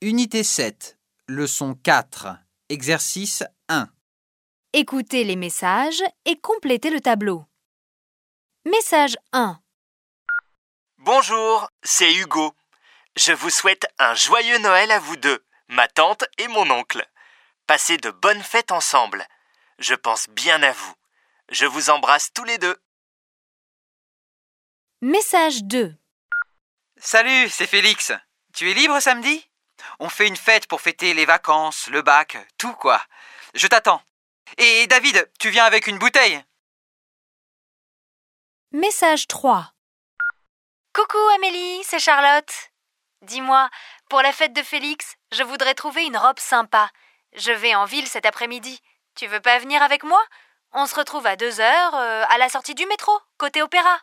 Unité 7, leçon 4, exercice 1. Écoutez les messages et complétez le tableau. Message 1. Bonjour, c'est Hugo. Je vous souhaite un joyeux Noël à vous deux, ma tante et mon oncle. Passez de bonnes fêtes ensemble. Je pense bien à vous. Je vous embrasse tous les deux. Message 2. Salut, c'est Félix. Tu es libre samedi? On fait une fête pour fêter les vacances, le bac, tout quoi. Je t'attends. Et David, tu viens avec une bouteille? Message 3. Coucou Amélie, c'est Charlotte. Dis-moi, pour la fête de Félix, je voudrais trouver une robe sympa. Je vais en ville cet après-midi. Tu veux pas venir avec moi? On se retrouve à deux heures euh, à la sortie du métro, côté opéra.